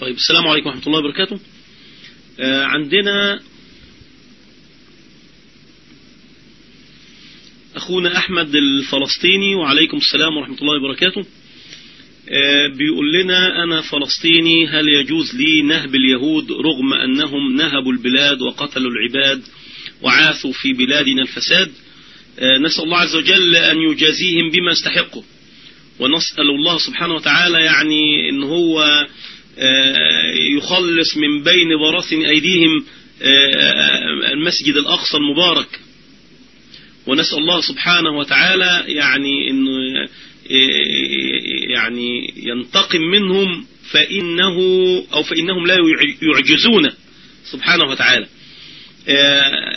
طيب السلام عليكم ورحمة الله وبركاته. آه عندنا أخونا أحمد الفلسطيني وعليكم السلام ورحمة الله وبركاته. آه بيقول لنا أنا فلسطيني هل يجوز لي نهب اليهود رغم أنهم نهبوا البلاد وقتلوا العباد وعاثوا في بلادنا الفساد؟ آه نسأل الله عز وجل أن يجازيهم بما استحقوا. ونسأل الله سبحانه وتعالى يعني أن هو يخلص من بين براثن أيديهم المسجد الأقصى المبارك. ونسأل الله سبحانه وتعالى يعني أنه يعني ينتقم منهم فإنه أو فإنهم لا يعجزون سبحانه وتعالى.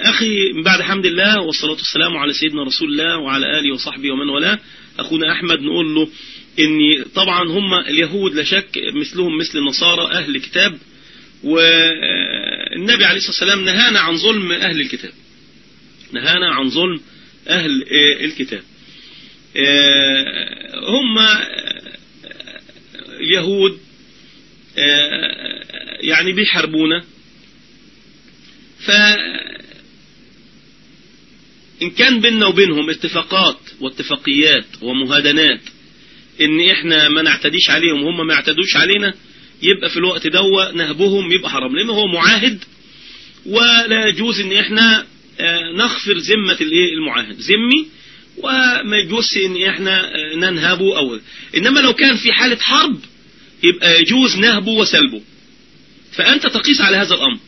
أخي بعد حمد الله والصلاة والسلام على سيدنا رسول الله وعلى آله وصحبه ومن والاه أخونا أحمد نقول له إن طبعا هم اليهود لا شك مثلهم مثل النصارى أهل كتاب والنبي عليه الصلاة والسلام نهانا عن ظلم أهل الكتاب. نهانا عن ظلم أهل الكتاب. هم اليهود يعني بيحاربونا. ف إن كان بيننا وبينهم اتفاقات واتفاقيات ومهادنات إن إحنا ما نعتديش عليهم وهم ما يعتدوش علينا يبقى في الوقت دوا نهبهم يبقى حرام لأن هو معاهد. ولا يجوز إن إحنا نغفر ذمة الإيه؟ المعاهد. ذمي وما يجوز إن إحنا ننهبه أو. إنما لو كان في حالة حرب يبقى يجوز نهبه وسلبه. فأنت تقيس على هذا الأمر.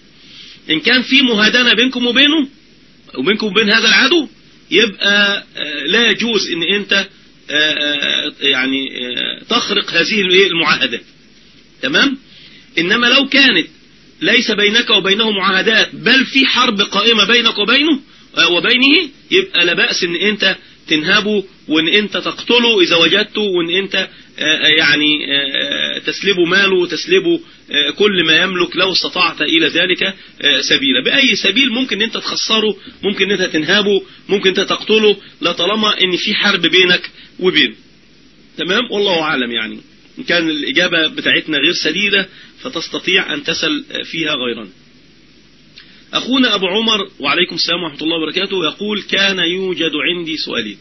إن كان في مهادنة بينكم وبينه وبينكم وبين هذا العدو يبقى لا يجوز إن أنت يعني تخرق هذه المعاهدات تمام؟ إنما لو كانت ليس بينك وبينه معاهدات بل في حرب قائمة بينك وبينه وبينه يبقى لا بأس إن أنت تنهبه وإن أنت تقتله إذا وجدته وإن أنت يعني تسلبه ماله وتسلبه كل ما يملك لو استطعت إلى ذلك سبيلا. بأي سبيل ممكن أنت تخسره ممكن أنت تنهبه ممكن أنت تقتله لا طالما إن في حرب بينك وبينه تمام؟ والله أعلم يعني. إن كان الإجابة بتاعتنا غير سديدة فتستطيع أن تسل فيها غيرا. أخونا أبو عمر وعليكم السلام ورحمة الله وبركاته يقول كان يوجد عندي سؤالين.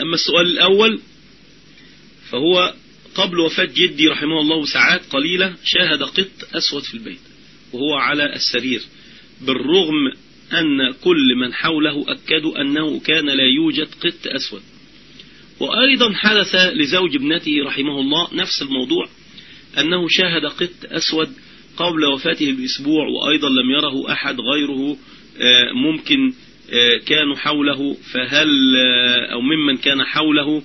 أما السؤال الأول فهو قبل وفاة جدي رحمه الله ساعات قليلة شاهد قط أسود في البيت وهو على السرير بالرغم أن كل من حوله أكدوا أنه كان لا يوجد قط أسود. وأيضا حدث لزوج ابنته رحمه الله نفس الموضوع أنه شاهد قط أسود قبل وفاته بأسبوع وأيضا لم يره أحد غيره ممكن كانوا حوله فهل أو ممن كان حوله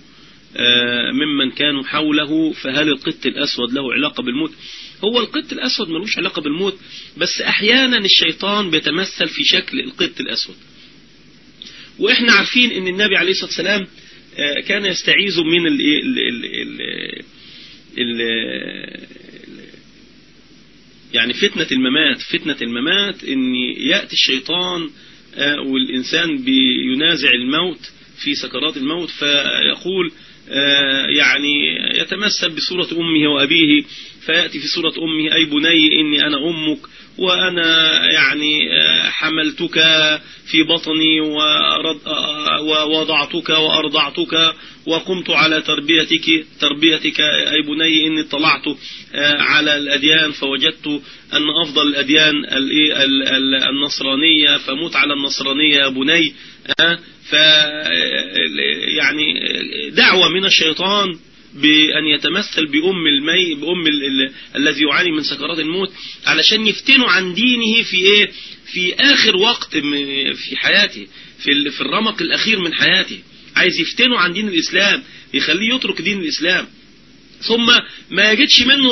ممن كانوا حوله فهل القط الأسود له علاقة بالموت؟ هو القط الأسود ملوش علاقة بالموت بس أحيانا الشيطان بيتمثل في شكل القط الأسود. وإحنا عارفين أن النبي عليه الصلاة والسلام كان يستعيذ من ال ال ال ال يعني فتنة الممات فتنة الممات إن يأتي الشيطان والإنسان بينازع الموت في سكرات الموت فيقول يعني يتمثل بصورة أمه وأبيه فيأتي في صورة أمه أي بني إني أنا أمك. وأنا يعني حملتك في بطني ووضعتك وأرضعتك وقمت على تربيتك تربيتك أي بني إني اطلعت على الأديان فوجدت أن أفضل الأديان النصرانية فموت على النصرانية يا بني ف يعني دعوة من الشيطان بأن يتمثل بأم المي بأم ال ال الذي يعاني من سكرات الموت علشان يفتنوا عن دينه في إيه؟ في آخر وقت في حياته في في الرمق الأخير من حياته. عايز يفتنوا عن دين الإسلام يخليه يترك دين الإسلام. ثم ما يجدش منه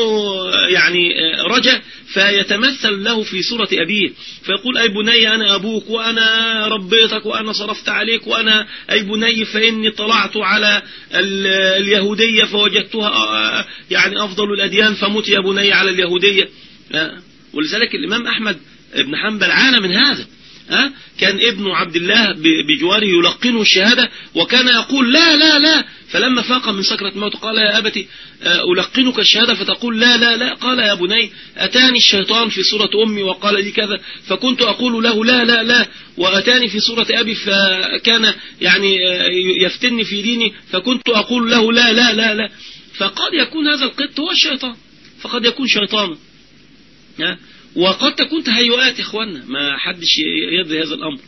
يعني رجا فيتمثل له في صورة أبيه. فيقول أي بني أنا أبوك وأنا ربيتك وأنا صرفت عليك وأنا أي بني فإني طلعت على اليهودية فوجدتها يعني أفضل الأديان فمت يا بني على اليهودية. ولذلك الإمام أحمد بن حنبل عانى من هذا. كان ابن عبد الله بجواره يلقنه الشهادة وكان يقول لا لا لا فلما فاق من سكرة الموت قال يا أبتي آه، ألقنك الشهادة؟ فتقول لا لا لا. قال يا بني أتاني الشيطان في صورة أمي وقال لي كذا فكنت أقول له لا لا لا. وأتاني في صورة أبي فكان يعني آه، يفتني في ديني فكنت أقول له لا لا لا لا. فقد يكون هذا القط هو الشيطان. فقد يكون شيطانا وقد تكون تهيؤات يا اخوانا ما حدش يدري هذا الأمر.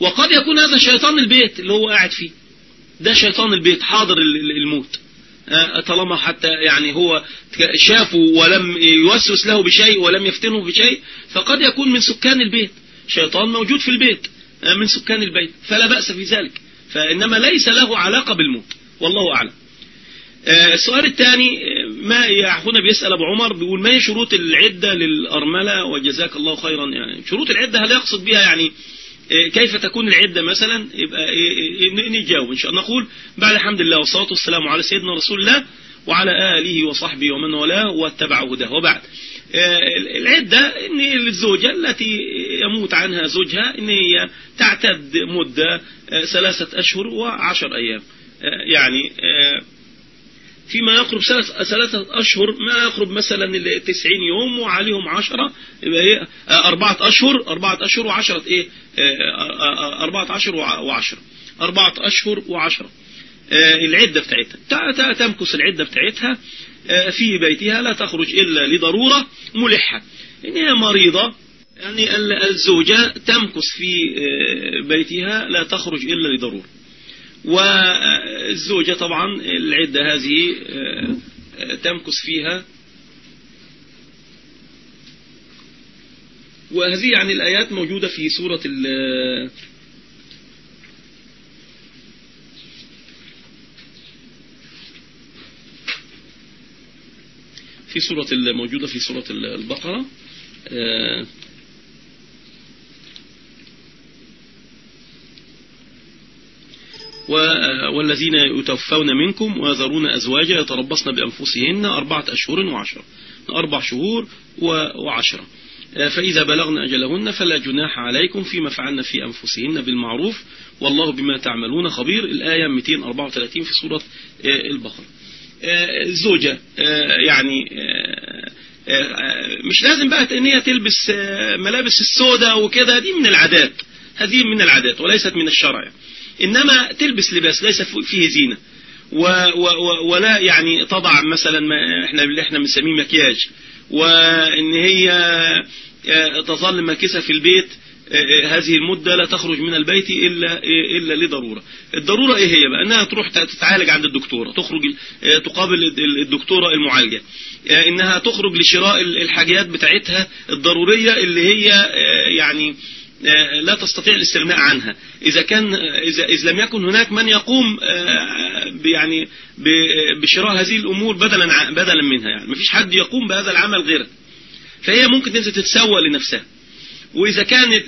وقد يكون هذا شيطان البيت اللي هو قاعد فيه. ده شيطان البيت حاضر الموت. آه، طالما حتى يعني هو شافه ولم يوسوس له بشيء ولم يفتنه بشيء فقد يكون من سكان البيت. شيطان موجود في البيت آه، من سكان البيت فلا بأس في ذلك. فإنما ليس له علاقة بالموت والله أعلم. آه، السؤال الثاني ما أخونا بيسأل أبو عمر بيقول ما هي شروط العدة للأرملة؟ وجزاك الله خيرا. يعني شروط العدة هل يقصد بها يعني كيف تكون العدة مثلا؟ يبقى إيه، إيه، نجاوب إن شاء الله. نقول بعد الحمد لله والصلاة والسلام على سيدنا رسول الله وعلى آله وصحبه ومن والاه واتبع هداه. وبعد العدة إن الزوجة التي يموت عنها زوجها إن هي تعتد مدة ثلاثة أشهر وعشر أيام. يعني فيما يقرب ثلاثة أشهر ما يقرب مثلا التسعين يوم وعليهم عشرة يبقى إيه أربعة أشهر أربعة أشهر وعشرة إيه أربعة أشهر وعشرة أربعة أشهر وعشرة. العدة بتاعتها تمكث العدة بتاعتها في بيتها لا تخرج إلا لضرورة ملحة. إن هي مريضة يعني الزوجة تمكث في بيتها لا تخرج إلا لضرورة. والزوجة طبعا العدة هذه آه، تمكث فيها. وهذه يعني الآيات موجودة في سورة في سورة موجودة في سورة البقرة. والذين يتوفون منكم ويذرون أزواجا يتربصن بأنفسهن أربعة أشهر وعشرة أربع شهور وعشرة فإذا بلغن أجلهن فلا جناح عليكم فيما فعلن في أنفسهن بالمعروف والله بما تعملون خبير. الآية 234 في سورة البقرة. الزوجة يعني مش لازم بقى إن هي تلبس ملابس السوداء وكده دي من العادات هذه من العادات وليست من الشرع. يعني. إنما تلبس لباس ليس فيه زينة. و و ولا يعني تضع مثلا ما إحنا اللي إحنا بنسميه مكياج. وإن هي آه، تظل ماكسة في البيت آه، آه، هذه المدة لا تخرج من البيت إلا, إلا لضرورة. الضرورة إيه هي بقى؟ أنها تروح تتعالج عند الدكتورة تخرج تقابل الدكتورة المعالجة. إنها تخرج لشراء الحاجات بتاعتها الضرورية اللي هي يعني لا تستطيع الاستغناء عنها. إذا كان إذا, إذا لم يكن هناك من يقوم آه، يعني بشراء هذه الأمور بدلا بدلا منها يعني. مفيش حد يقوم بهذا العمل غيرك فهي ممكن تنزل تتسوى لنفسها. وإذا كان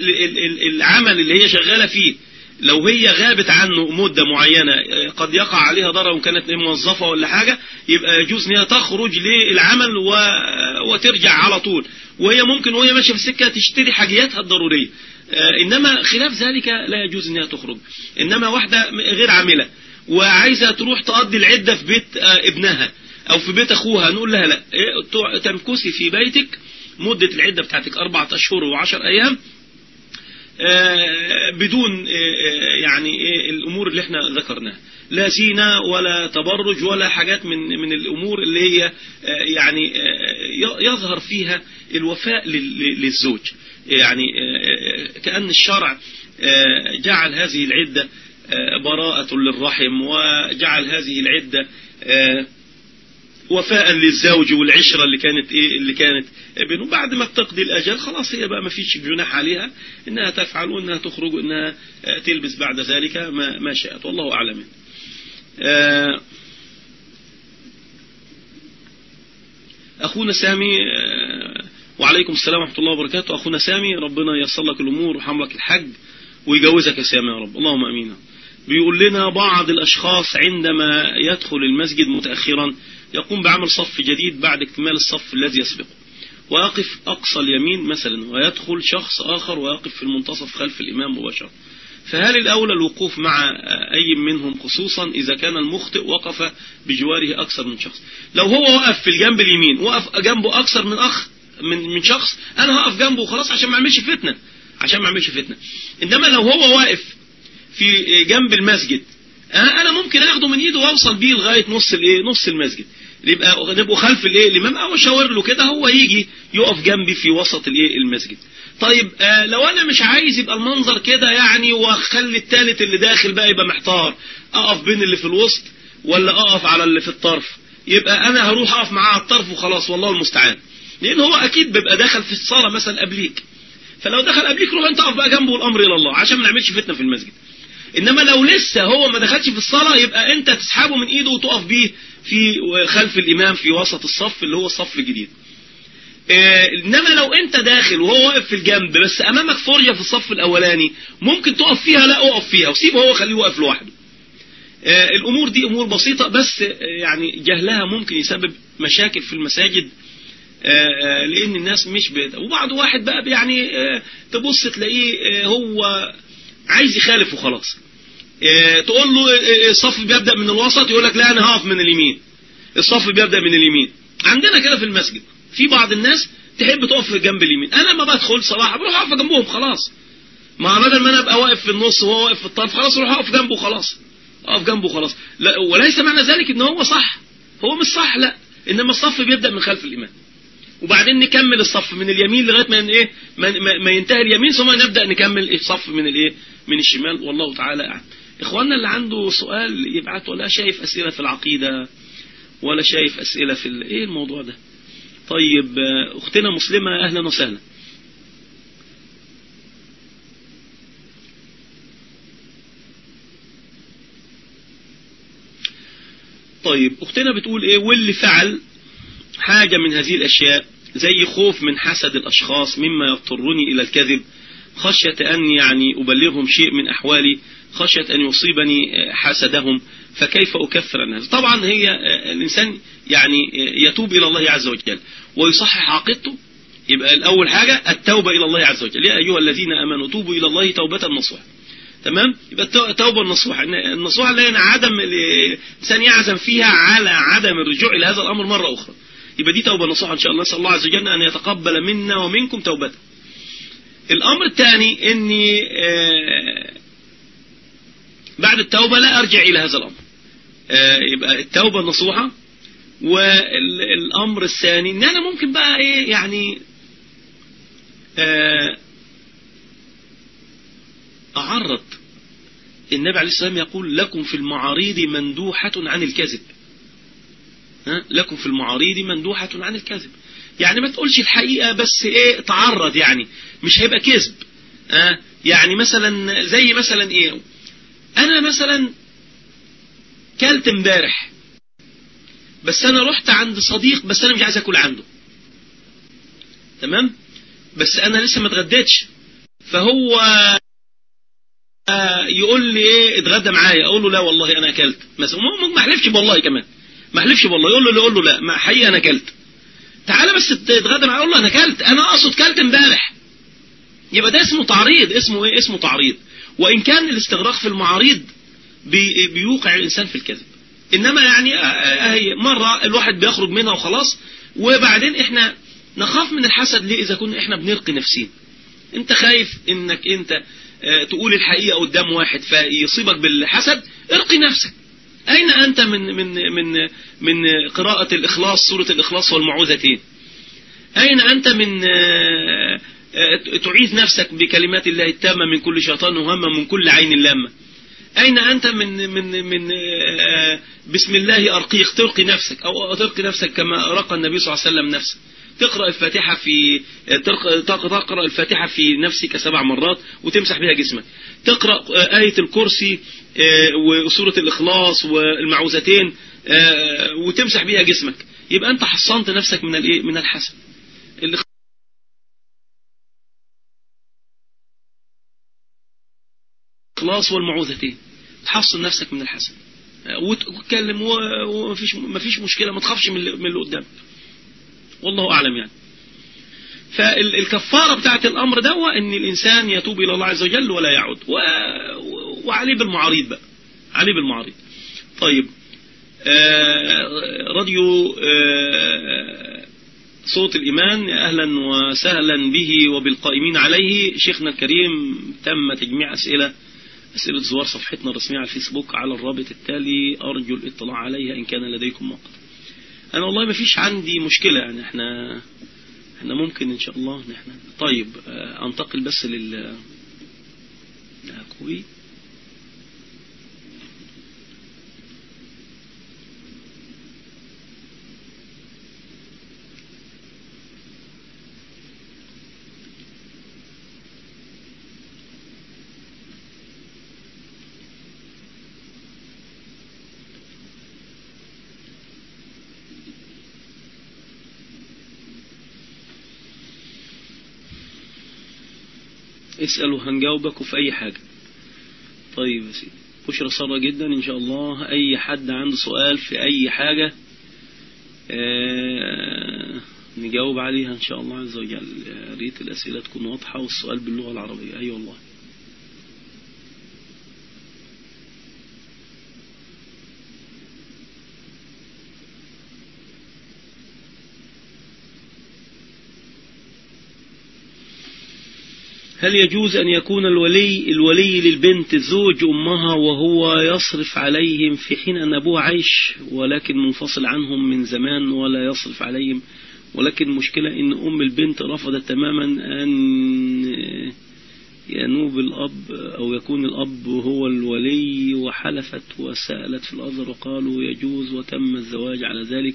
العمل اللي هي شغالة فيه لو هي غابت عنه مدة معينة آه، قد يقع عليها ضرر وكانت موظفة ولا حاجة يبقى يجوز ان هي تخرج للعمل وترجع على طول. وهي ممكن وهي ماشية في السكة تشتري حاجياتها الضرورية. آه، إنما خلاف ذلك لا يجوز أنها تخرج. إنما واحدة غير عاملة وعايزة تروح تقضي العدة في بيت آه، ابنها أو في بيت أخوها نقول لها لا إيه، تمكسي في بيتك مدة العدة بتاعتك أربعة أشهر وعشر أيام آه، بدون يعني إيه، الأمور اللي إحنا ذكرناها. لا زينة ولا تبرج ولا حاجات من من الأمور اللي هي يعني يظهر فيها الوفاء للزوج. يعني آه، آه، كأن الشرع آه، جعل هذه العدة براءة للرحم وجعل هذه العدة وفاء للزوج والعشرة اللي كانت إيه اللي كانت بينه بعد ما تقضي الأجل خلاص هي بقى ما فيش جناح عليها إنها تفعل وإنها تخرج وإنها تلبس بعد ذلك ما, ما شاءت. والله أعلم. أخونا سامي وعليكم السلام ورحمة الله وبركاته. أخونا سامي ربنا ييسر لك الأمور ويرحم لك الحج ويجوزك يا سامي يا رب. اللهم أمين. بيقول لنا بعض الأشخاص عندما يدخل المسجد متأخرا يقوم بعمل صف جديد بعد اكتمال الصف الذي يسبقه. ويقف أقصى اليمين مثلا ويدخل شخص آخر ويقف في المنتصف خلف الإمام مباشرة. فهل الأولى الوقوف مع أي منهم؟ خصوصا إذا كان المخطئ وقف بجواره أكثر من شخص. لو هو وقف في الجنب اليمين وقف جنبه أكثر من أخ من من شخص أنا هقف جنبه وخلاص عشان ما أعملش فتنة عشان ما أعملش فتنة. إنما لو هو واقف في جنب المسجد أنا ممكن أخده من إيده وأوصل بيه لغاية نص الإيه نص المسجد. يبقى نبقوا خلف الإيه الإمام أو أشاور له كده هو يجي يقف جنبي في وسط الإيه المسجد. طيب آه لو أنا مش عايز يبقى المنظر كده يعني وأخلي التالت اللي داخل بقى يبقى محتار أقف بين اللي في الوسط ولا أقف على اللي في الطرف؟ يبقى أنا هروح أقف معاه على الطرف وخلاص والله المستعان. لأن هو أكيد بيبقى دخل في الصلاة مثلا قبليك. فلو دخل قبليك روح انت اقف بقى جنبه الامر إلى الله عشان ما نعملش فتنة في المسجد. إنما لو لسه هو ما دخلش في الصلاة يبقى أنت تسحبه من إيده وتقف بيه في خلف الإمام في وسط الصف اللي هو الصف الجديد آه إنما لو أنت داخل وهو واقف في الجنب بس أمامك فرجة في الصف الأولاني ممكن تقف فيها؟ لا أقف فيها وسيبه هو خليه واقف لوحده. آه الأمور دي أمور بسيطة بس يعني جهلها ممكن يسبب مشاكل في المساجد لأن الناس مش بيد وبعض واحد بقى يعني تبص تلاقيه هو عايز يخالف وخلاص تقول له الصف بيبدأ من الوسط يقول لك لا أنا هقف من اليمين. الصف بيبدأ من اليمين. عندنا كده في المسجد في بعض الناس تحب تقف الجنب اليمين. أنا ما بدخل صراحة بروح أقف جنبهم خلاص. ما بدل ما أنا أبقى واقف في النص وهو واقف في الطرف خلاص أروح أقف جنبه خلاص. أقف جنبه خلاص. لا وليس معنى ذلك إن هو صح. هو مش صح لا. إنما الصف بيبدأ من خلف الإمام. وبعدين نكمل الصف من اليمين لغاية ما إيه ما, ما ينتهي اليمين ثم نبدأ نكمل الصف من الإيه من الشمال. والله تعالى أعلم. إخواننا اللي عنده سؤال يبعت ولا شايف أسئلة في العقيدة ولا شايف أسئلة في إيه الموضوع ده؟ طيب أختنا مسلمة أهلا وسهلا. طيب أختنا بتقول إيه واللي فعل حاجة من هذه الأشياء زي خوف من حسد الأشخاص مما يضطرني إلى الكذب خشية أن يعني أبلغهم شيء من أحوالي خشية أن يصيبني حسدهم فكيف أكفر هذا طبعا هي الإنسان يعني يتوب إلى الله عز وجل ويصحح عقيدته يبقى الأول حاجة التوبة إلى الله عز وجل. يا أيها الذين أمنوا توبوا إلى الله توبة نصوحا تمام؟ يبقى التوبة النصوحة. النصوحة هي عدم الإنسان يعزم فيها على عدم الرجوع إلى هذا الأمر مرة أخرى. يبقى دي توبة نصوحة إن شاء الله. نسأل الله عز وجل أن يتقبل منا ومنكم توبة. الأمر الثاني أني بعد التوبة لا أرجع إلى هذا الأمر. يبقى التوبة النصوحة والأمر الثاني أن أنا ممكن بقى إيه يعني أعرض. النبي عليه السلام يقول لكم في المعاريض مندوحة عن الكذب لكم في المعاريض مندوحة عن الكذب يعني ما تقولش الحقيقة بس إيه تعرض يعني مش هيبقى كذب. آه يعني مثلا زي مثلا إيه أنا مثلا كلت امبارح بس أنا رحت عند صديق بس أنا مش عايز أكل عنده. تمام؟ بس أنا لسه ما اتغديتش. فهو يقول لي إيه اتغدى معايا. أقول له لا والله أنا أكلت. مثلا ما احلفش والله كمان. ما أحلفش والله يقول له يقول له لا. ما حقيقة أنا أكلت. تعالى بس تتغدى معايا أقول له أنا أكلت. أنا أقصد كلت إمبارح. يبقى ده اسمه تعريض. اسمه إيه؟ اسمه تعريض. وإن كان الاستغراق في المعاريض بي بيوقع الإنسان في الكذب. إنما يعني اهي مرة الواحد بيخرج منها وخلاص. وبعدين إحنا نخاف من الحسد ليه؟ إذا كنا إحنا بنرقي نفسين أنت خايف إنك أنت تقول الحقيقة قدام واحد فيصيبك بالحسد؟ ارقي نفسك. أين أنت من من من من قراءة الإخلاص سورة الإخلاص والمعوذتين؟ أين أنت من تعيذ نفسك بكلمات الله التامة من كل شيطان وهمة من كل عين لامة أين أنت من من من بسم الله أرقيك ترقي نفسك أو ترقي نفسك كما رقى النبي صلى الله عليه وسلم نفسه؟ تقرأ الفاتحة في تقرأ الفاتحة في نفسك سبع مرات وتمسح بها جسمك. تقرأ آية الكرسي وسورة الإخلاص والمعوذتين وتمسح بها جسمك. يبقى أنت حصنت نفسك من الإيه؟ من الحسد. الإخلاص والمعوذتين. تحصن نفسك من الحسد. وتتكلم ومفيش مفيش مشكلة ما تخافش من اللي قدامك. والله أعلم يعني. فالكفارة بتاعت الأمر ده إن الإنسان يتوب إلى الله عز وجل ولا يعود. وعليه بالمعاريض بقى. عليه بالمعاريض. طيب. آه راديو آه صوت الإيمان. أهلا وسهلا به وبالقائمين عليه. شيخنا الكريم تم تجميع أسئلة أسئلة زوار صفحتنا الرسمية على الفيسبوك على الرابط التالي. أرجو الاطلاع عليها إن كان لديكم وقت. أنا والله ما فيش عندي مشكلة. يعني إحنا إحنا ممكن إن شاء الله نحن طيب أنتقل بس لل كويت اسألوا هنجاوبك في أي حاجة. طيب يا سيدي بشرة سارة جدا إن شاء الله. أي حد عنده سؤال في أي حاجة آه نجاوب عليها إن شاء الله عز وجل. يا ريت الأسئلة تكون واضحة والسؤال باللغة العربية. أي أيوة والله. هل يجوز أن يكون الولي الولي للبنت زوج أمها وهو يصرف عليهم في حين أن أبوها عايش ولكن منفصل عنهم من زمان ولا يصرف عليهم؟ ولكن مشكلة أن أم البنت رفضت تماما أن ينوب الأب أو يكون الأب هو الولي وحلفت وسألت في الأزهر وقالوا يجوز وتم الزواج على ذلك.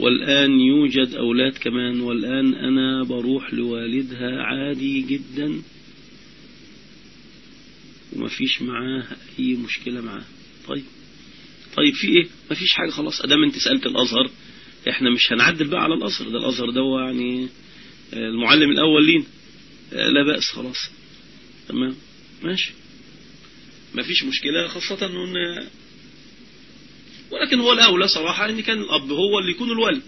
والآن يوجد أولاد كمان والآن أنا بروح لوالدها عادي جدا. وما فيش معاه أي مشكلة معاه طيب. طيب في إيه؟ ما فيش حاجة خلاص أدام أنت سألت الأزهر إحنا مش هنعدل بقى على الأزهر. ده الأزهر ده يعني المعلم الأول لين لا بأس خلاص. تمام. ماشي. ما فيش مشكلة خاصة أن ولكن هو الأولى صراحة أن كان الأب هو اللي يكون الولي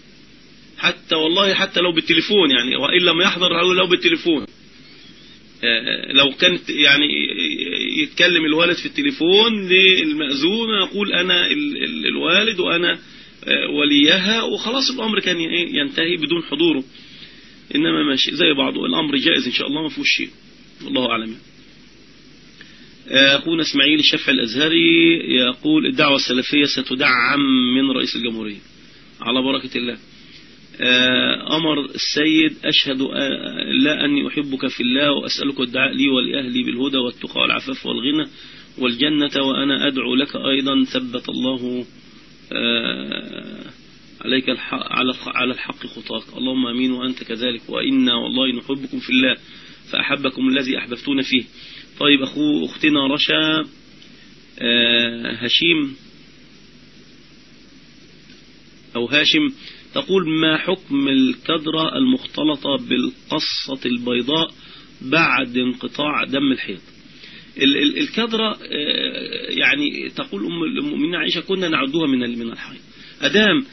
حتى والله حتى لو بالتليفون يعني وإن لم يحضر لو بالتليفون. لو كانت يعني يتكلم الوالد في التليفون للمأذون يقول أنا الوالد وأنا وليها وخلاص الأمر كان ينتهي بدون حضوره. إنما ماشي زي بعضه الأمر جائز إن شاء الله ما فيهوش شيء. والله أعلم. أخونا إسماعيل الشافعي الأزهري يقول الدعوة السلفية ستدعم من رئيس الجمهورية. على بركة الله. أمر السيد أشهد لا أني أحبك في الله وأسألك الدعاء لي ولأهلي بالهدى والتقى والعفاف والغنى والجنة وأنا أدعو لك أيضا ثبت الله عليك الحق على الحق خطاك. اللهم أمين وأنت كذلك. وإنا والله نحبكم في الله فأحبكم الذي أحببتون فيه. طيب أخو أختنا رشا هشيم أو هاشم تقول ما حكم الكدرة المختلطة بالقصة البيضاء بعد انقطاع دم الحيض الكدرة يعني تقول أم المؤمنين عائشة كنا نعدها من من الحيض أدام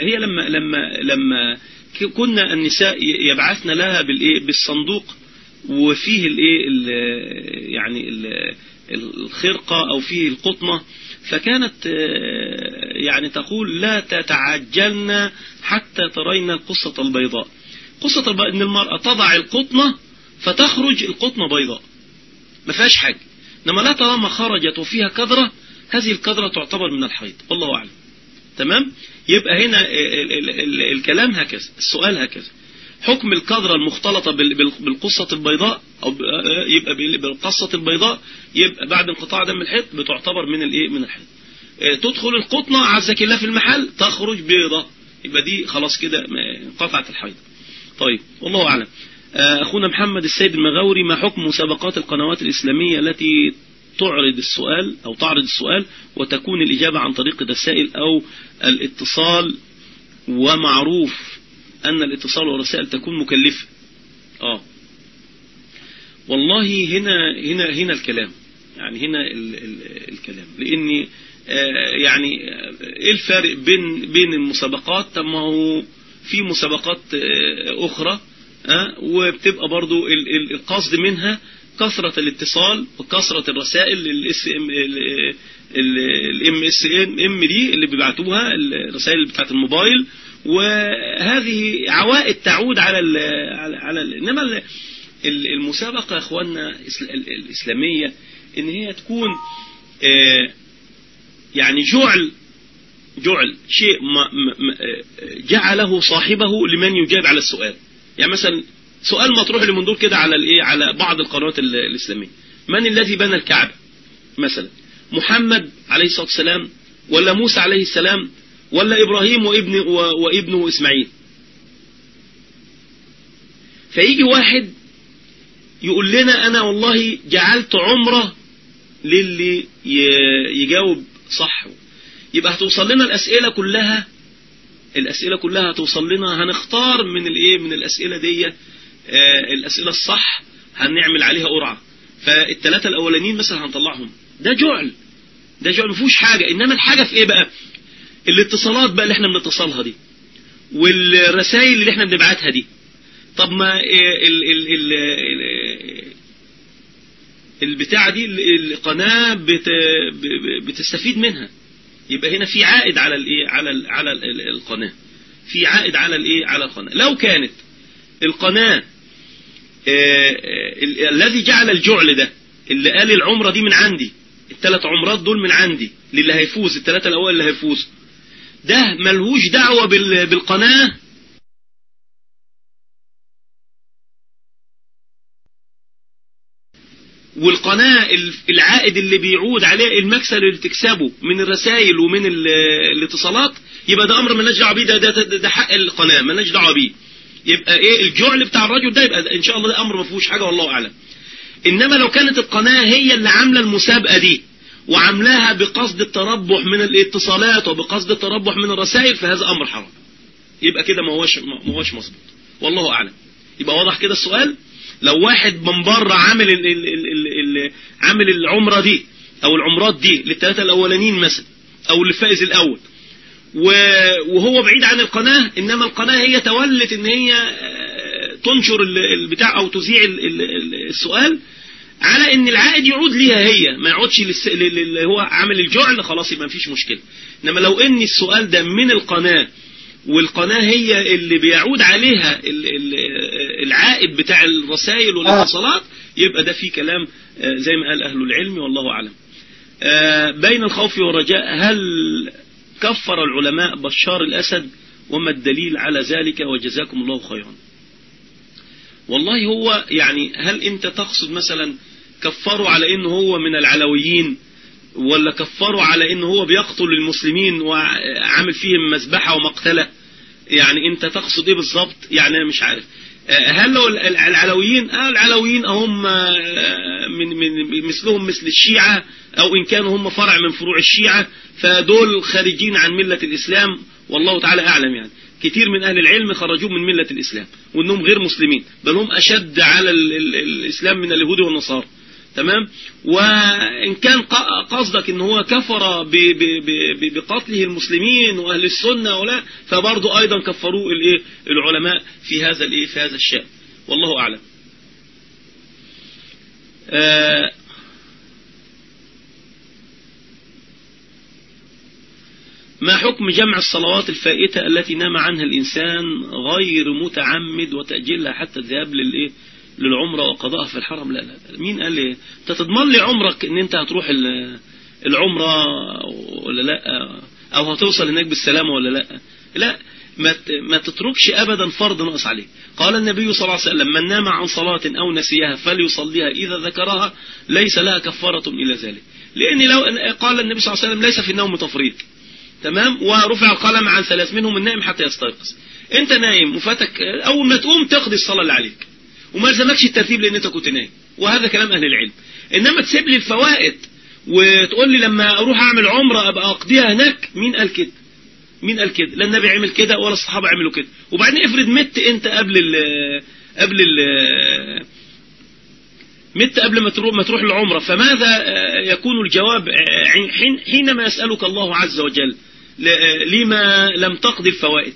هي لما لما لما كنا النساء يبعثن لها بالإيه؟ بالصندوق وفيه الايه يعني الخرقة أو فيه القطنة. فكانت يعني تقول لا تتعجلن حتى ترين القصة البيضاء. قصة البيضاء إن المرأة تضع القطنة فتخرج القطنة بيضاء. ما فيهاش حاجة. إنما لا طالما خرجت وفيها كدرة هذه الكدرة تعتبر من الحيض. والله أعلم. تمام؟ يبقى هنا ال ال ال الكلام هكذا السؤال هكذا. حكم الكدرة المختلطة بالقصة البيضاء أو يبقى بالقصة البيضاء يبقى بعد انقطاع دم الحيض بتعتبر من الإيه؟ من الحيض. تدخل القطنة عزك الله في المحل تخرج بيضة يبقى دي خلاص كده انقطعت الحيض. طيب والله أعلم. أخونا محمد السيد المغاوري ما حكم مسابقات القنوات الإسلامية التي تعرض السؤال أو تعرض السؤال وتكون الإجابة عن طريق الرسائل أو الاتصال ومعروف أن الاتصال والرسائل تكون مكلفة. آه. والله هنا هنا هنا الكلام. يعني هنا ال ال الكلام. لأن آه يعني إيه الفارق بين بين المسابقات؟ طب ما هو في مسابقات أخرى وبتبقى برضو القصد منها كثرة الاتصال وكثرة الرسائل ال SMS دي اللي بيبعتوها الرسائل بتاعت الموبايل. وهذه عوائد تعود على ال على, على ال إنما المسابقة يا أخواننا الإسلامية إن هي تكون يعني جعل جعل شيء جعله صاحبه لمن يجاب على السؤال. يعني مثلا سؤال مطروح لمن دول كده على الإيه؟ على بعض القنوات الإسلامية. من الذي بنى الكعبة؟ مثلا محمد عليه الصلاة والسلام ولا موسى عليه السلام ولا إبراهيم وابن وابنه إسماعيل. فيجي واحد يقول لنا أنا والله جعلت عمرة للي يجاوب صح. يبقى هتوصل لنا الأسئلة كلها الأسئلة كلها هتوصل لنا هنختار من الإيه؟ من الأسئلة دي آه الأسئلة الصح هنعمل عليها قرعة. فالثلاثه الأولانيين مثلا هنطلعهم. ده جعل. ده جعل ما فيهوش حاجة. إنما الحاجة في إيه بقى؟ الاتصالات بقى اللي إحنا بنتصلها دي والرسائل اللي إحنا بنبعتها دي. طب ما ال ال ال ال البتاعة دي القناة بت بتستفيد منها. يبقى هنا في عائد على الايه؟ على على ال القناة. في عائد على الايه؟ على القناة. لو كانت القناة الذي جعل الجعل ده اللي قال العمرة دي من عندي الثلاث عمرات دول من عندي للي هيفوز الثلاثة الأول اللي هيفوز ده ملهوش دعوة بالقناة؟ والقناة العائد اللي بيعود عليه المكسب اللي تكسبه من الرسائل ومن الاتصالات يبقى ده أمر مالناش دعوة بيه ده, ده, ده, ده حق القناة مالناش دعوة بيه. يبقى إيه الجعل بتاع الرجل ده يبقى إن شاء الله ده أمر ما فيهوش حاجة والله أعلم. إنما لو كانت القناة هي اللي عاملة المسابقة دي وعاملاها بقصد التربح من الاتصالات وبقصد التربح من الرسائل فهذا أمر حرام. يبقى كده ما هوش ما هوش مظبوط. والله أعلم. يبقى واضح كده السؤال؟ لو واحد من بره عامل ال ال ال ال ال عامل العمرة دي أو العمرات دي للثلاثة الأولانيين مثلا أو للفائز الأول وهو بعيد عن القناة إنما القناة هي تولت إن هي تنشر البتاع أو تذيع السؤال على إن العائد يعود ليها هي ما يعودش اللي هو عامل الجعل خلاص يبقى مفيش مشكلة. إنما لو إن السؤال ده من القناة والقناة هي اللي بيعود عليها العائد بتاع الرسائل والاتصالات يبقى ده فيه كلام زي ما قال أهل العلم والله أعلم. بين الخوف والرجاء هل كفر العلماء بشار الأسد؟ وما الدليل على ذلك؟ وجزاكم الله خيرا. والله هو يعني هل أنت تقصد مثلا كفروا على إنه هو من العلويين ولا كفروا على إنه هو بيقتل المسلمين وعامل فيهم مذبحة ومقتلة. يعني أنت تقصد إيه بالظبط يعني أنا مش عارف. هل لو العلويين آه العلويين هم من من مثلهم مثل الشيعة أو إن كانوا هم فرع من فروع الشيعة فدول خارجين عن ملة الإسلام. والله تعالى أعلم يعني. كتير من أهل العلم خرجوا من ملة الإسلام وإنهم غير مسلمين بل هم أشد على الإسلام من اليهود والنصارى. تمام؟ وإن كان قصدك إن هو كفر بقتله المسلمين وأهل السنة ولا فبرضه أيضا كفروه الإيه؟ العلماء في هذا الإيه؟ في هذا الشأن. والله أعلم. آه ما حكم جمع الصلوات الفائتة التي نام عنها الإنسان غير متعمد وتأجيلها حتى الذهاب للإيه؟ للعمرة وقضاءها في الحرم. لا لا مين قال لي انت تضمن لي عمرك إن أنت هتروح العمرة ولا لأ؟ أو هتوصل هناك بالسلامة ولا لأ؟ لا ما تتركش ابدا فرض ناقص عليه قال النبي صلى الله عليه وسلم من نام عن صلاة أو نسيها فليصليها إذا ذكرها ليس لها كفارة إلى ذلك. لأن لو قال النبي صلى الله عليه وسلم ليس في النوم تفريط. تمام؟ ورفع القلم عن ثلاث منهم النائم حتى يستيقظ. أنت نايم وفاتك أول ما تقوم تقضي الصلاة اللي عليك. وما لزمكش الترتيب لأن انت كنت نايم. وهذا كلام أهل العلم. إنما تسيب لي الفوائد وتقول لي لما أروح أعمل عمرة أبقى أقضيها هناك مين قال كده؟ مين قال كده؟ لا النبي عمل كده ولا الصحابة عملوا كده. وبعدين افرض مت انت قبل ال قبل ال مت قبل ما تروح ما تروح العمرة فماذا يكون الجواب حين حينما يسألك الله عز وجل؟ لما لم تقضي الفوائد.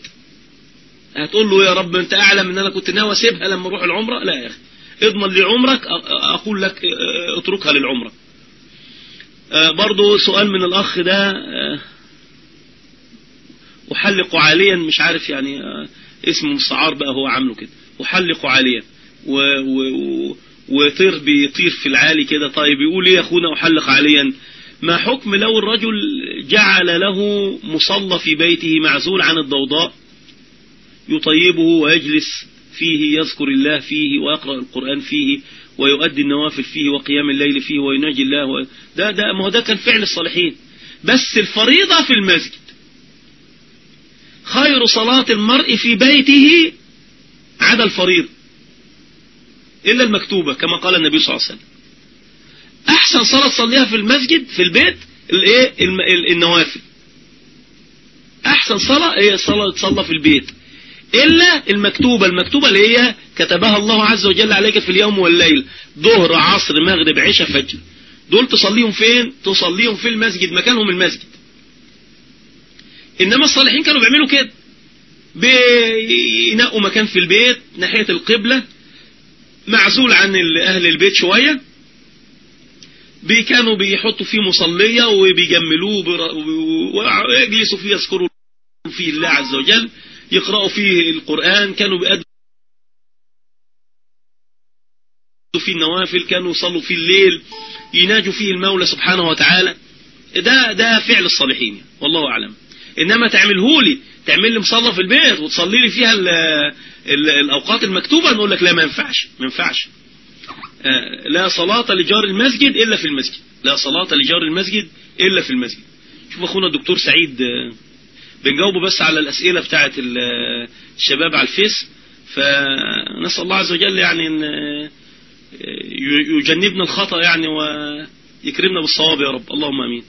هتقول له يا رب انت اعلم ان أنا كنت ناوي اسيبها لما أروح العمرة؟ لا يا أخي. اضمن لي عمرك أقول لك اتركها للعمرة. برضو سؤال من الأخ ده أحلق عاليا مش عارف يعني اسم مستعار بقى هو عامله كده. أحلق عاليا. و و وطير بيطير في العالي كده. طيب يقول إيه يا أخونا؟ أحلق عاليا. ما حكم لو الرجل جعل له مصلى في بيته معزول عن الضوضاء؟ يطيبه ويجلس فيه يذكر الله فيه ويقرأ القرآن فيه ويؤدي النوافل فيه وقيام الليل فيه ويناجي الله و... ده ده ما هو ده كان فعل الصالحين. بس الفريضة في المسجد. خير صلاة المرء في بيته عدا الفريضة. إلا المكتوبة كما قال النبي صلى الله عليه وسلم. أحسن صلاة تصليها في المسجد في البيت الإيه؟ النوافل. أحسن صلاة هي الصلاة تصلى في البيت. إلا المكتوبة المكتوبة اللي هي كتبها الله عز وجل عليك في اليوم والليل. ظهر عصر مغرب عشاء فجر. دول تصليهم فين؟ تصليهم في المسجد مكانهم المسجد. إنما الصالحين كانوا بيعملوا كده. بينقوا مكان في البيت ناحية القبلة. معزول عن أهل البيت شوية. بي كانوا بيحطوا فيه مصلية وبيجملوه ويجلسوا فيه يذكروا فيه الله عز وجل. يقرأوا فيه القرآن كانوا بيأدوا فيه النوافل كانوا يصلوا فيه الليل يناجوا فيه المولى سبحانه وتعالى. ده ده فعل الصالحين والله أعلم. إنما تعمله لي تعمل لي مصلى في البيت وتصلي لي فيها ال ال الأوقات المكتوبة نقول لك لا ما ينفعش ما ينفعش. لا صلاة لجار المسجد إلا في المسجد. لا صلاة لجار المسجد إلا في المسجد. شوف أخونا الدكتور سعيد بنجاوبه بس على الأسئلة بتاعت الشباب على الفيس. فنسأل الله عز وجل يعني أن يجنبنا الخطأ يعني ويكرمنا بالصواب يا رب. اللهم أمين.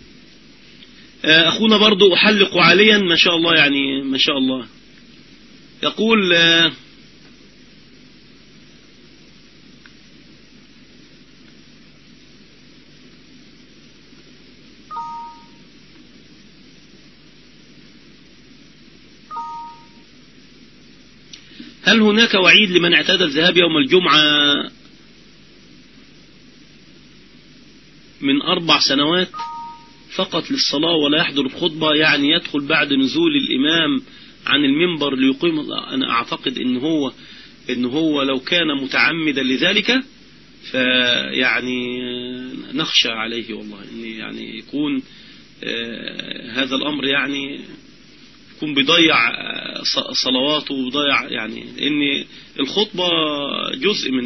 أخونا برضو أحلق عاليا ما شاء الله يعني ما شاء الله. يقول هل هناك وعيد لمن اعتاد الذهاب يوم الجمعة من أربع سنوات فقط للصلاة ولا يحضر الخطبة؟ يعني يدخل بعد نزول الإمام عن المنبر ليقيم أنا أعتقد إن هو إن هو لو كان متعمدا لذلك فيعني نخشى عليه والله. إن يعني يكون هذا الأمر يعني يكون بيضيع صلواته وبيضيع يعني ان الخطبة جزء من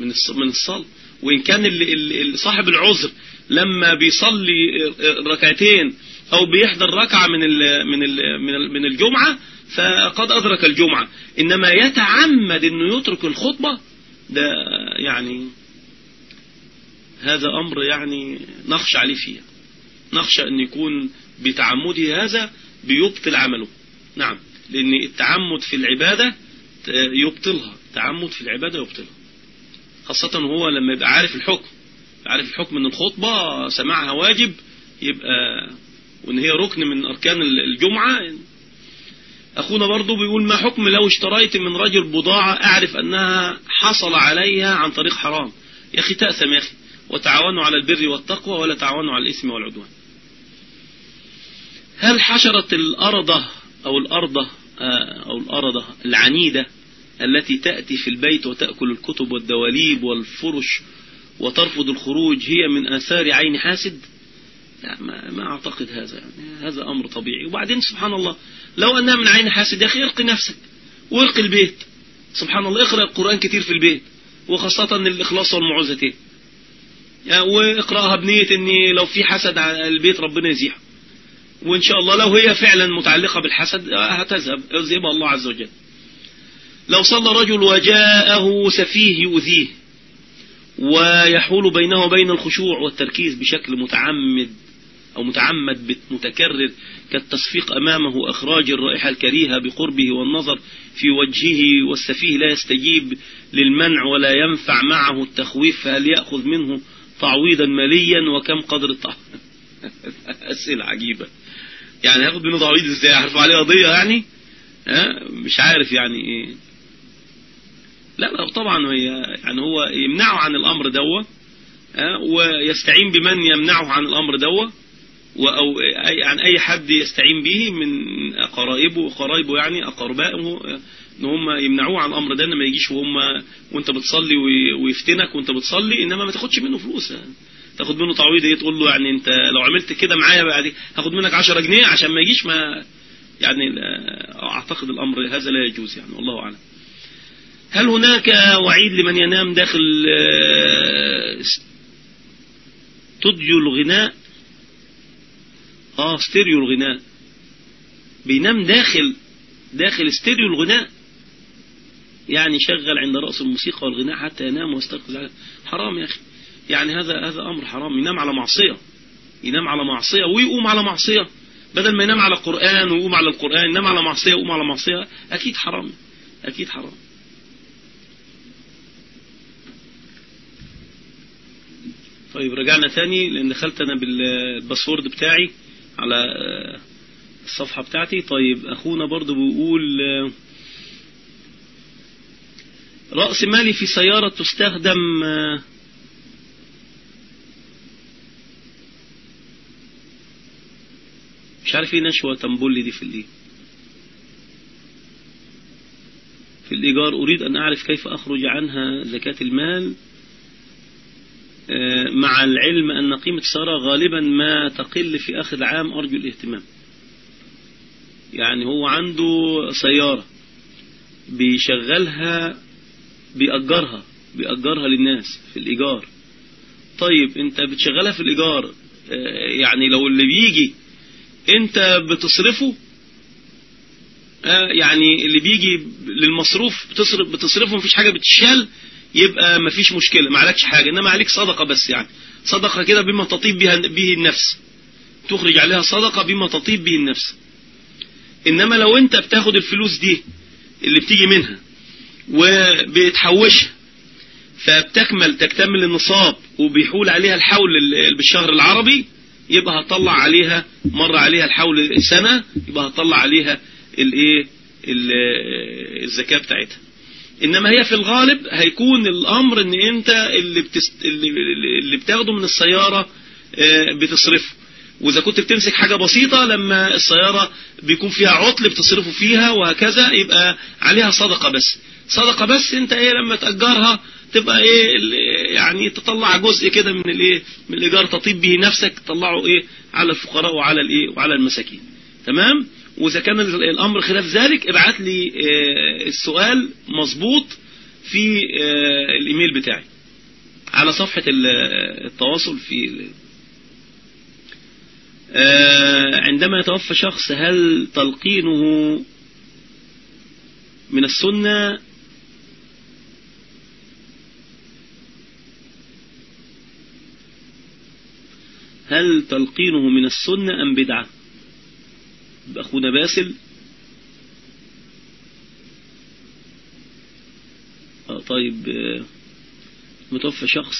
من من الصلاة. وإن كان صاحب العذر لما بيصلي ركعتين أو بيحضر ركعة من من من من الجمعة فقد أدرك الجمعة. إنما يتعمد إنه يترك الخطبة ده يعني هذا أمر يعني نخشى عليه فيه نخشى أن يكون بتعمده هذا بيبطل عمله. نعم. لأن التعمد في العبادة يبطلها. التعمد في العبادة يبطلها. خاصة هو لما يبقى عارف الحكم. عارف الحكم ان الخطبة سماعها واجب يبقى وإن هي ركن من أركان الجمعة. أخونا برضو بيقول ما حكم لو اشتريت من رجل بضاعة أعرف أنها حصل عليها عن طريق حرام؟ يا أخي تأثم يا أخي. وتعاونوا على البر والتقوى ولا تعاونوا على الاسم والعدوان. هل حشرة الأرضة أو الأرضة أو الأرضة العنيدة التي تأتي في البيت وتأكل الكتب والدواليب والفرش وترفض الخروج هي من آثار عين حاسد؟ لا ما, ما أعتقد هذا يعني. هذا أمر طبيعي. وبعدين سبحان الله لو أنها من عين حاسد يا أخي ارقي نفسك. وارقي البيت. سبحان الله اقرأ القرآن كتير في البيت وخاصة الإخلاص والمعوذتين. يعني واقرأها بنية أن لو في حسد على البيت ربنا يزيحه. وإن شاء الله لو هي فعلا متعلقة بالحسد هتذهب. يذهبها الله عز وجل. لو صلى رجل وجاءه سفيه يؤذيه ويحول بينه وبين الخشوع والتركيز بشكل متعمد أو متعمد متكرر كالتصفيق أمامه أخراج الرائحة الكريهة بقربه والنظر في وجهه والسفيه لا يستجيب للمنع ولا ينفع معه التخويف فهل يأخذ منه تعويضا ماليا وكم قدر التعويض أسئلة عجيبة. يعني هاخد منه تعويض إزاي؟ هرفع عليه قضية يعني؟ ها؟ مش عارف يعني إيه. لا لا طبعا هي يعني هو يمنعه عن الأمر دوة ويستعين بمن يمنعه عن الأمر دوة أو أي عن أي حد يستعين به من قرايبه يعني أقربائه إن هم يمنعوه عن الأمر ده ان ما يجيش وهم وأنت بتصلي ويفتنك وأنت بتصلي إنما ما تاخدش منه فلوس تاخد منه تعويض إيه تقول له يعني انت لو عملت كده معايا بعد هاخد منك 10 جنيه عشان ما يجيش ما يعني اعتقد الامر هذا لا يجوز يعني والله اعلم. هل هناك وعيد لمن ينام داخل استوديو الغناء؟ آه ستيريو الغناء. بينام داخل داخل ستيريو الغناء؟ يعني شغل عند رأس الموسيقى والغناء حتى ينام ويستيقظ حرام يا أخي. يعني هذا هذا أمر حرام ينام على معصية. ينام على معصية ويقوم على معصية. بدل ما ينام على القرآن ويقوم على القرآن ينام على معصية ويقوم على معصية أكيد حرام أكيد حرام. طيب رجعنا تاني لأن دخلت أنا بالباسورد بتاعي على الصفحة بتاعتي. طيب أخونا برضو بيقول رأس مالي في سيارة تستخدم مش عارف إيه نشوة تنبولي دي في الايه في الإيجار أريد أن أعرف كيف أخرج عنها زكاة المال مع العلم أن قيمة السيارة غالبا ما تقل في آخر العام أرجو الاهتمام. يعني هو عنده سيارة بيشغلها بيأجرها بيأجرها للناس في الإيجار. طيب أنت بتشغلها في الإيجار يعني لو اللي بيجي انت بتصرفه يعني اللي بيجي للمصروف بتصرف بتصرفه مفيش حاجة بتشال يبقى مفيش مشكلة ما عليكش حاجة إنما عليك صدقة بس يعني. صدقة كده بما تطيب بها به النفس. تخرج عليها صدقة بما تطيب به النفس. إنما لو أنت بتاخد الفلوس دي اللي بتيجي منها وبتحوشها فبتكمل تكتمل النصاب وبيحول عليها الحول بالشهر العربي يبقى هتطلع عليها مر عليها الحول سنة يبقى هتطلع عليها الايه الزكاة بتاعتها. إنما هي في الغالب هيكون الأمر إن أنت اللي, بتست... اللي بتاخده من السيارة بتصرفه. وإذا كنت بتمسك حاجة بسيطة لما السيارة بيكون فيها عطل بتصرفه فيها وهكذا يبقى عليها صدقة بس. صدقة بس أنت إيه لما تأجرها تبقى إيه يعني تطلع جزء كده من الايه؟ من الايجار تطيب به نفسك تطلعه إيه؟ على الفقراء وعلى الايه؟ وعلى المساكين. تمام؟ وإذا كان الأمر خلاف ذلك ابعت لي السؤال مظبوط في الإيميل بتاعي. على صفحة التواصل في عندما يتوفى شخص هل تلقينه من السنة هل تلقينه من السنة أم بدعة؟ أخونا باسل آه طيب متوفى شخص.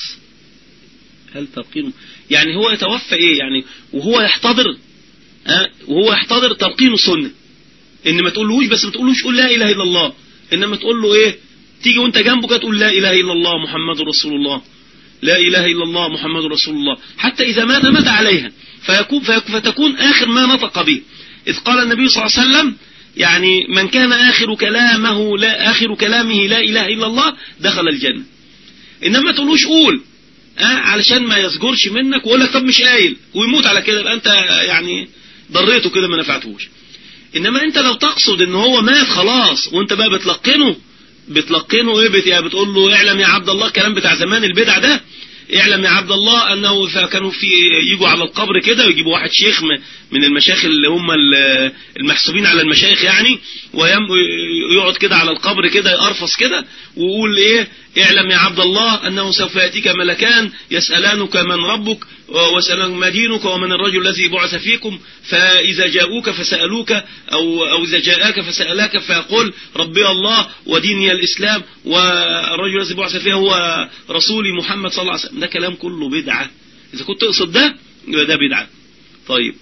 هل تلقينه؟ يعني هو يتوفى إيه؟ يعني وهو يحتضر آه وهو يحتضر تلقينه سنة إن ما تقولهوش بس ما تقولوش قول لا إله إلا الله. إنما تقول له إيه؟ تيجي وأنت جنبه كده تقول لا إله إلا الله محمد رسول الله. لا إله إلا الله محمد رسول الله. حتى إذا مات مات عليها. فيكون فتكون آخر ما نطق به. إذ قال النبي صلى الله عليه وسلم يعني من كان آخر كلامه لا آخر كلامه لا إله إلا الله دخل الجنة. إنما تقولوش قول آه علشان ما يسجرش منك ويقول لك طب مش قايل ويموت على كده. يبقى أنت يعني ضريته كده ما نفعتهوش. إنما أنت لو تقصد إن هو مات خلاص وأنت بقى بتلقنه بتلقنه إيه بت... بتقول له اعلم يا عبد الله الكلام بتاع زمان البدع ده اعلم يا عبد الله أنه كانوا في يجوا على القبر كده ويجيبوا واحد شيخ من المشايخ اللي هم المحسوبين على المشايخ يعني ويقعد كده على القبر كده يقرفص كده ويقول إيه؟ اعلم يا عبد الله أنه سوف يأتيك ملكان يسألانك من ربك ويسالانك ما دينك ومن الرجل الذي بعث فيكم فإذا جاءوك فسألوك أو أو إذا جاءك فسالك فيقول ربي الله وديني الإسلام والرجل الذي بعث فيه هو رسولي محمد صلى الله عليه وسلم. ده كلام كله بدعة. إذا كنت تقصد ده يبقى ده بدعة. طيب.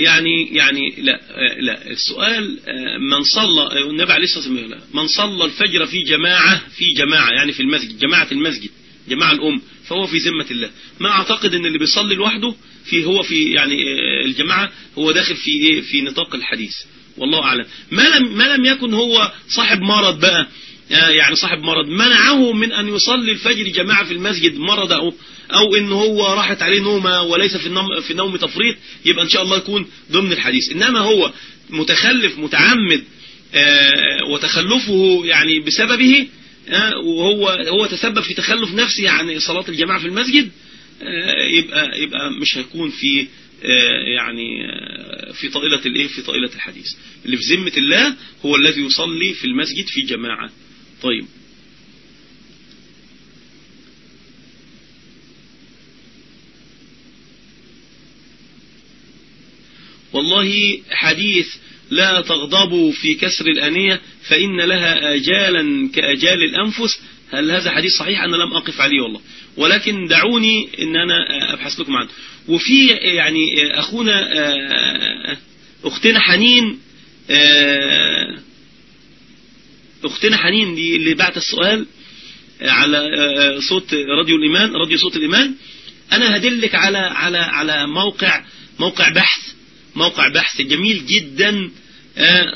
يعني يعني لا لا. السؤال من صلى النبي عليه الصلاة والسلام من صلى الفجر في جماعة في جماعة يعني في المسجد جماعة المسجد جماعة الأم فهو في ذمة الله. ما أعتقد أن اللي بيصلي لوحده في هو في يعني الجماعة هو داخل في إيه في نطاق الحديث. والله أعلم. ما لم ما لم يكن هو صاحب مرض بقى يعني صاحب مرض. منعه من أن يصلي الفجر جماعة في المسجد. مرض أو, أو إن هو راحت عليه نومة وليس في النوم, في نوم تفريط يبقى إن شاء الله يكون ضمن الحديث. إنما هو متخلف متعمد وتخلفه يعني بسببه وهو هو تسبب في تخلف نفسي عن صلاة الجماعة في المسجد يبقى يبقى مش هيكون في يعني في طائلة الإيه؟ في طائلة الحديث. اللي في ذمة الله هو الذي يصلي في المسجد في جماعة طيب. والله حديث لا تغضبوا في كسر الأنية فإن لها آجالا كأجال الأنفس. هل هذا حديث صحيح؟ أنا لم أقف عليه والله. ولكن دعوني أن أنا أبحث لكم عنه. وفي يعني أخونا أختنا حنين أختنا حنين دي اللي بعت السؤال على صوت راديو الإيمان راديو صوت الإيمان. أنا هدلك على على على موقع موقع بحث موقع بحث جميل جدا.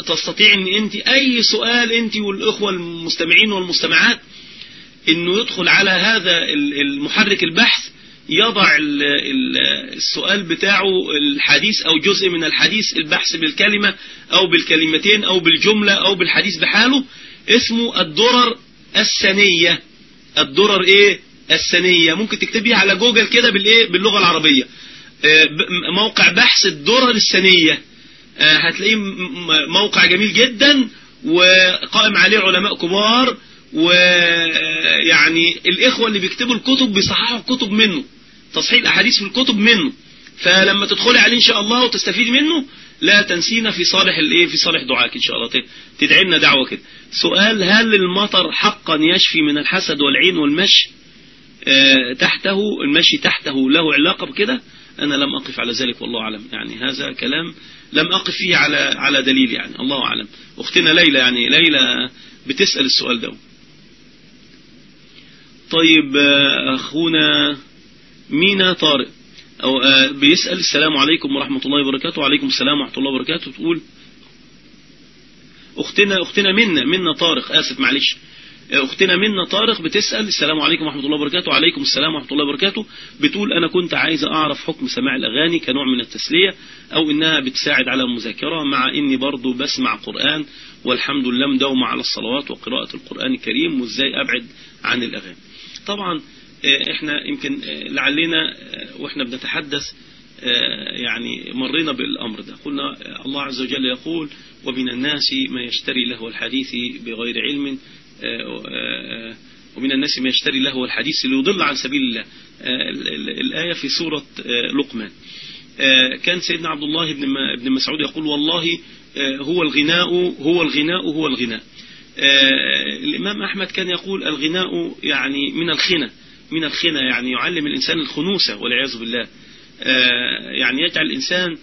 تستطيع إن أنت أي سؤال أنت والأخوة المستمعين والمستمعات إنه يدخل على هذا المحرك البحث يضع السؤال بتاعه الحديث أو جزء من الحديث البحث بالكلمة أو بالكلمتين أو بالجملة أو بالحديث بحاله. اسمه الدرر السنية. الدرر إيه؟ السنية. ممكن تكتبيها على جوجل كده بالإيه؟ باللغة العربية. موقع بحث الدرر السنية. هتلاقيه موقع جميل جدا وقائم عليه علماء كبار ويعني الإخوة اللي بيكتبوا الكتب بيصححوا الكتب منه. تصحيح الأحاديث في الكتب منه. فلما تدخلي عليه إن شاء الله وتستفيد منه لا تنسينا في صالح الإيه؟ في صالح دعاك إن شاء الله. تدعي لنا دعوة كده. سؤال هل المطر حقا يشفي من الحسد والعين والمشي؟ آه تحته المشي تحته له علاقة بكده؟ أنا لم أقف على ذلك والله أعلم. يعني هذا كلام لم أقف فيه على على دليل يعني الله أعلم. أختنا ليلى يعني ليلى بتسأل السؤال ده. طيب أخونا مينا طارق. أو بيسأل السلام عليكم ورحمة الله وبركاته. وعليكم السلام ورحمة الله وبركاته. تقول أختنا أختنا منا منا طارق. آسف معلش. أختنا منا طارق بتسأل السلام عليكم ورحمة الله وبركاته. وعليكم السلام ورحمة الله وبركاته. بتقول أنا كنت عايزة أعرف حكم سماع الأغاني كنوع من التسلية أو إنها بتساعد على المذاكرة مع إني برضو بسمع قرآن والحمد لله مداومة على الصلوات وقراءة القرآن الكريم وإزاي أبعد عن الأغاني. طبعا إحنا يمكن لعلنا وإحنا بنتحدث يعني مرينا بالأمر ده. قلنا الله عز وجل يقول ومن الناس ما يشتري له الحديث بغير علم ومن الناس ما يشتري له الحديث ليضل عن سبيل الله. الآية في سورة لقمان. كان سيدنا عبد الله بن مسعود يقول والله هو الغناء هو الغناء هو الغناء. الإمام أحمد كان يقول الغناء يعني من الخنى من الخنى يعني يعلم الإنسان الخنوسة والعياذ بالله. يعني يجعل الإنسان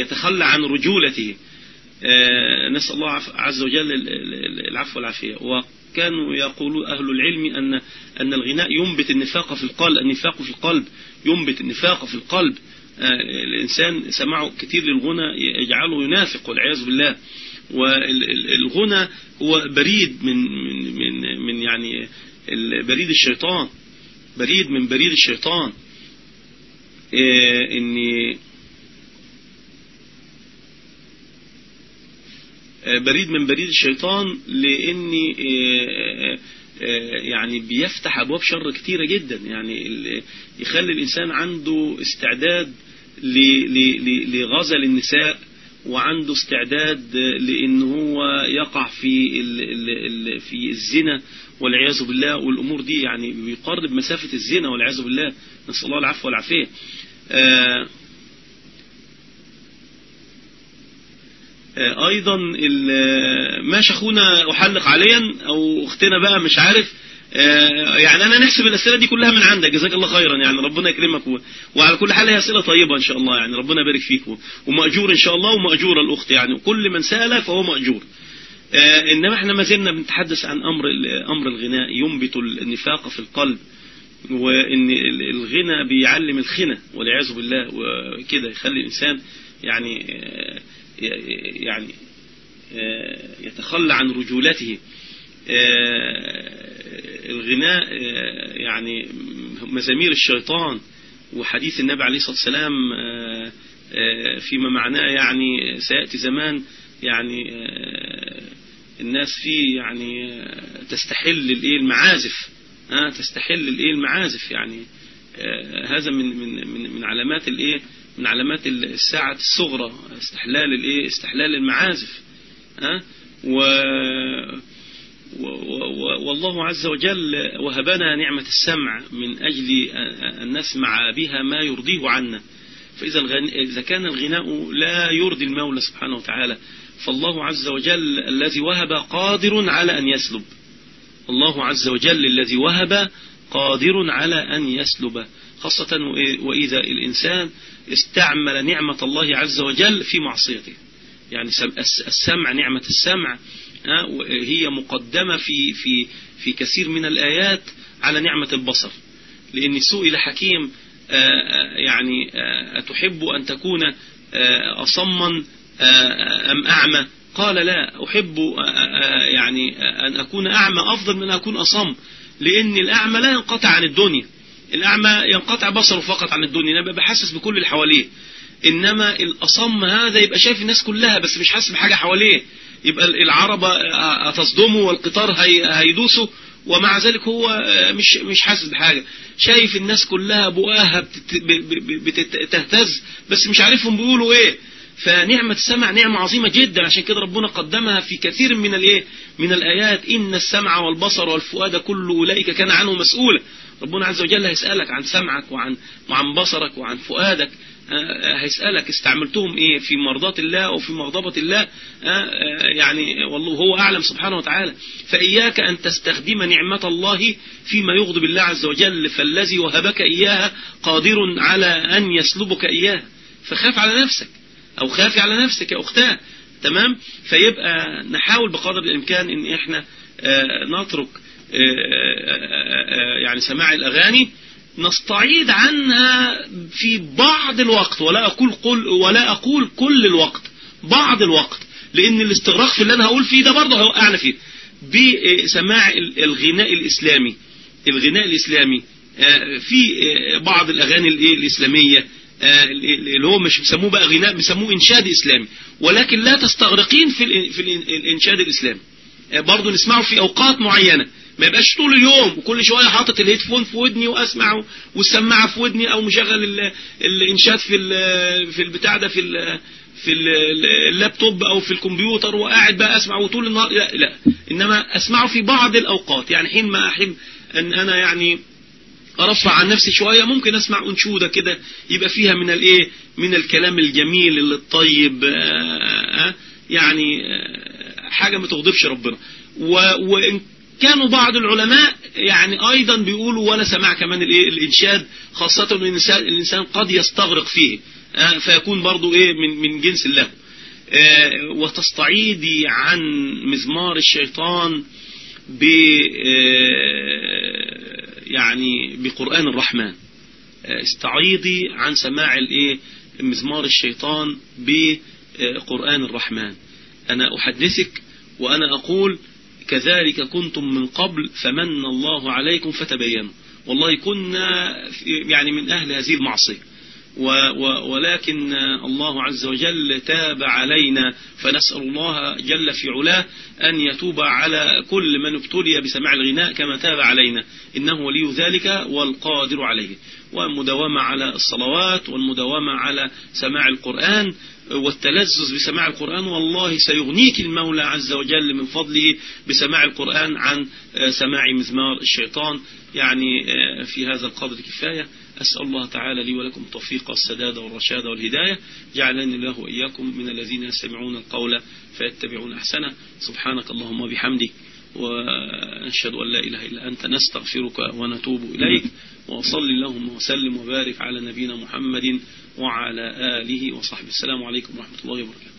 يتخلى عن رجولته. نسأل الله عز وجل العفو والعافية. وكانوا يقولوا أهل العلم أن أن الغناء ينبت النفاق في القلب النفاق في القلب ينبت النفاق في القلب. الإنسان سمعه كثير للغنى يجعله ينافق والعياذ بالله. والغنى هو بريد من من من, من يعني بريد الشيطان. بريد من بريد الشيطان. إني بريد من بريد الشيطان لأن يعني بيفتح أبواب شر كتيرة جدا. يعني يخلي الإنسان عنده استعداد لغزل النساء وعنده استعداد لإن هو يقع في في الزنا والعياذ بالله والأمور دي يعني بيقرب مسافة الزنا والعياذ بالله. نسأل الله العفو والعافية. أيضا ماشي اخونا أحلق عليا أو أختنا بقى مش عارف. يعني أنا نحسب الأسئلة دي كلها من عندك. جزاك الله خيرا. يعني ربنا يكرمك. وعلى كل حال هي أسئلة طيبة إن شاء الله. يعني ربنا يبارك فيك. ومأجور إن شاء الله وماجوره الأخت يعني. وكل من سأل فهو مأجور. إنما إحنا ما زلنا بنتحدث عن أمر أمر الغناء ينبت النفاق في القلب وإن الغنى بيعلم الخنى والعياذ بالله وكده يخلي الإنسان يعني يعني يتخلى عن رجولته الغناء يعني مزامير الشيطان وحديث النبي عليه الصلاة والسلام فيما معناه يعني سيأتي زمان يعني الناس فيه يعني تستحل الايه المعازف ها تستحل الايه المعازف يعني هذا من من من من علامات الايه من علامات الساعة الصغرى استحلال الايه استحلال المعازف ها و والله عز وجل وهبنا نعمة السمع من أجل أن نسمع بها ما يرضيه عنا. فإذا إذا كان الغناء لا يرضي المولى سبحانه وتعالى فالله عز وجل الذي وهب قادر على أن يسلب. الله عز وجل الذي وهب قادر على أن يسلب. خاصة وإذا الإنسان استعمل نعمة الله عز وجل في معصيته. يعني السمع نعمة السمع هي مقدمة في في في كثير من الآيات على نعمة البصر. لأن سئل حكيم يعني أتحب أن تكون أصما أم أعمى؟ قال لا أحب يعني أن أكون أعمى أفضل من أن أكون أصم لأن الأعمى لا ينقطع عن الدنيا. الأعمى ينقطع بصره فقط عن الدنيا أنا بحسس بكل اللي حواليه. إنما الأصم هذا يبقى شايف الناس كلها بس مش حاسس بحاجة حواليه. يبقى العربة هتصدمه والقطار هيدوسه ومع ذلك هو مش مش حاسس بحاجة. شايف الناس كلها بقاها بتهتز بس مش عارفهم بيقولوا إيه. فنعمة السمع نعمة عظيمة جدا عشان كده ربنا قدمها في كثير من الإيه؟ من الآيات. إن السمع والبصر والفؤاد كل أولئك كان عنه مسؤولا ربنا عز وجل هيسألك عن سمعك وعن وعن بصرك وعن فؤادك. هيسألك استعملتهم إيه؟ في مرضاة الله أو في مغضبة الله. يعني والله هو أعلم سبحانه وتعالى. فإياك أن تستخدم نعمة الله فيما يغضب الله عز وجل. فالذي وهبك إياها قادر على أن يسلبك إياها. فخاف على نفسك. أو خافي على نفسك يا أختاه. تمام؟ فيبقى نحاول بقدر الإمكان إن إحنا نترك يعني سماع الأغاني. نستعيد عنها في بعض الوقت. ولا أقول, قل ولا أقول كل الوقت. بعض الوقت. لأن الاستغراق في اللي أنا هقول فيه ده برضه هيوقعنا فيه. بسماع الغناء الإسلامي. الغناء الإسلامي في بعض الأغاني الإسلامية. اللي هو مش بيسموه بقى غناء بيسموه إنشاد إسلامي. ولكن لا تستغرقين في في الإنشاد الإسلامي برضه نسمعه في أوقات معينة. ما يبقاش طول اليوم وكل شوية حاطط الهيدفون في ودني واسمع والسماعة في ودني أو مشغل الإنشاد في في البتاع ده في في اللابتوب أو في الكمبيوتر وقاعد بقى اسمع وطول النهار. لا لا. إنما أسمعه في بعض الأوقات. يعني حين ما أحب أن أنا يعني أرفع عن نفسي شوية ممكن أسمع أنشودة كده يبقى فيها من الإيه؟ من الكلام الجميل الطيب آآ يعني آآ حاجة ما تغضبش ربنا. وإن كانوا بعض العلماء يعني أيضا بيقولوا ولا سماع كمان الإيه؟ الإنشاد خاصة إن الانسان, الإنسان قد يستغرق فيه آه فيكون برضو إيه؟ من, من جنس الله. آه وتستعيدي عن مزمار الشيطان ب آه يعني بقرآن الرحمن. استعيدي عن سماع مزمار الشيطان بقرآن الرحمن. أنا أحدثك وأنا أقول كذلك كنتم من قبل فمن الله عليكم فتبينوا. والله كنا يعني من أهل هذه المعصية. ولكن الله عز وجل تاب علينا فنسأل الله جل في علاه أن يتوب على كل من ابتلي بسماع الغناء كما تاب علينا. إنه ولي ذلك والقادر عليه. والمداومة على الصلوات والمداومة على سماع القرآن والتلذذ بسماع القرآن والله سيغنيك المولى عز وجل من فضله بسماع القرآن عن سماع مزمار الشيطان. يعني في هذا القدر كفاية. أسأل الله تعالى لي ولكم التوفيق والسداد والرشاد والهداية. جعلني الله وإياكم من الذين يستمعون القول فيتبعون أحسنه. سبحانك اللهم وبحمدك ونشهد أن لا إله إلا أنت نستغفرك ونتوب إليك وصل اللهم وسلم وبارك على نبينا محمد وعلى آله وصحبه. السلام عليكم ورحمة الله وبركاته.